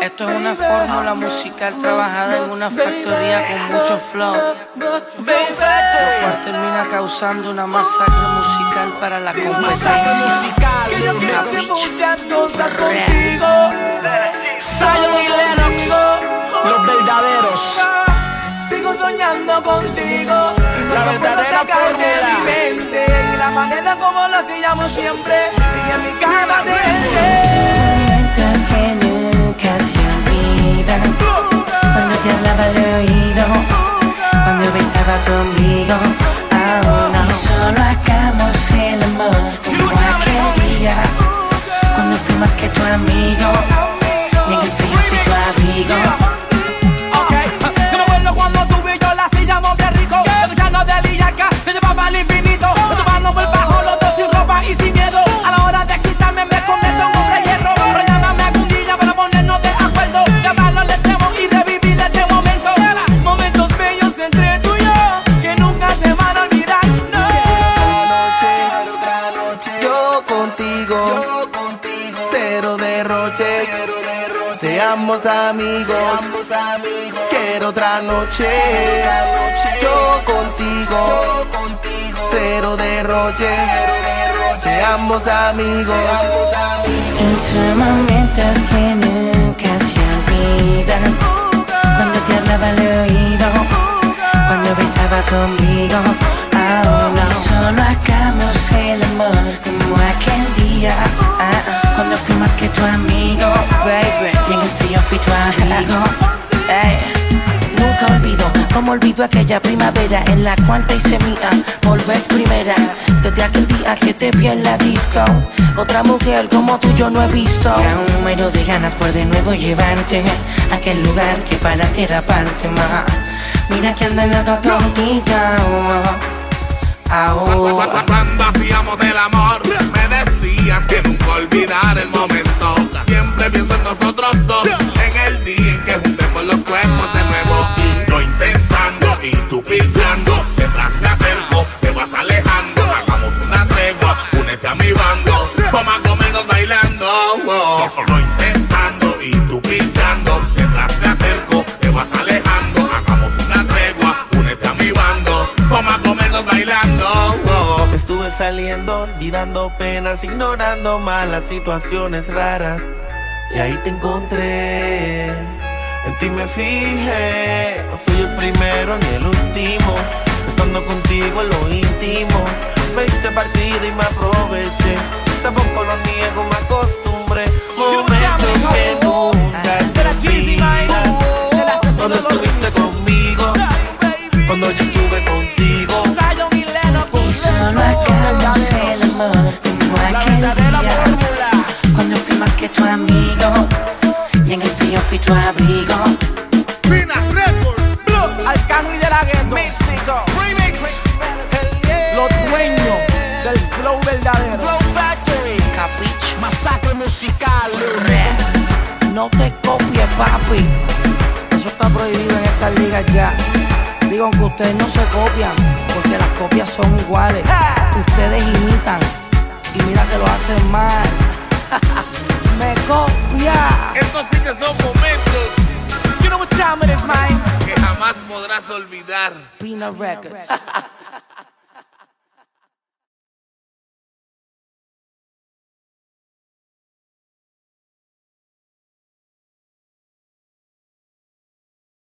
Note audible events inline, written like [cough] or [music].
Esto es una fórmula musical trabajada en una factoría con mucho flow, lo cual termina causando una masacre musical para la competencia. Que yo cosas contigo. Zion y Lennox, los verdaderos. Sigo soñando contigo. Y La no puedo verdadera sacar de fórmula. mi mente. Y la manera como lo hacíamos siempre. Y en mi cama de Seamos amigos, quiero otra noche. Yo contigo, cero derroches. Seamos amigos. Momentos que nunca se olvidan Cuando te hablaba al oído. Cuando besaba conmigo. Oh no Y solo hagamos el amor Como aquel día. Ah, ah, Cuando fui más que tu amigo. Baby Y en frío fui tu amigo Ey, Nunca olvido, como olvido aquella primavera en la cual te hice mía por vez primera. Desde aquel día que te vi en la disco, otra mujer como tú yo no he visto. Y aún muero de ganas por de nuevo llevarte A aquel lugar que para ti era parte más Mira que ando loco contigo Ahora Cuando hacíamos el amor, me decías que nunca olvidar el momento. Siempre pienso en nosotros dos, en el día en que juntemos los cuerpos de nuevo. Y yo intentando y tú pinchando, detrás me acerco, te vas alejando. Hagamos una tregua, únete a mi bando, vamos a comernos bailando. Oh. Yo intentando y tú pinchando, detrás me acerco, te vas alejando. Hagamos una tregua, únete a mi bando, vamos a comernos bailando. Oh. Estuve saliendo, olvidando penas, ignorando malas situaciones raras. Y ahí te encontré. En ti me fijé. No soy el primero ni el último. Estando contigo en lo íntimo. Me diste partida y me aproveché. Tampoco lo niego, me acostumbré. Momentos que nunca se olvidan. Cuando estuviste conmigo. Cuando yo estuve contigo. Y solo amor musical. no te copies, papi. Eso está prohibido en estas ligas ya. Digo que ustedes no se copian, porque las copias son iguales. Ustedes imitan y mira que lo hacen mal. [laughs] Me copia. Estos sí que son momentos You know what time it is, man. que jamás podrás olvidar. Pina Records. [laughs]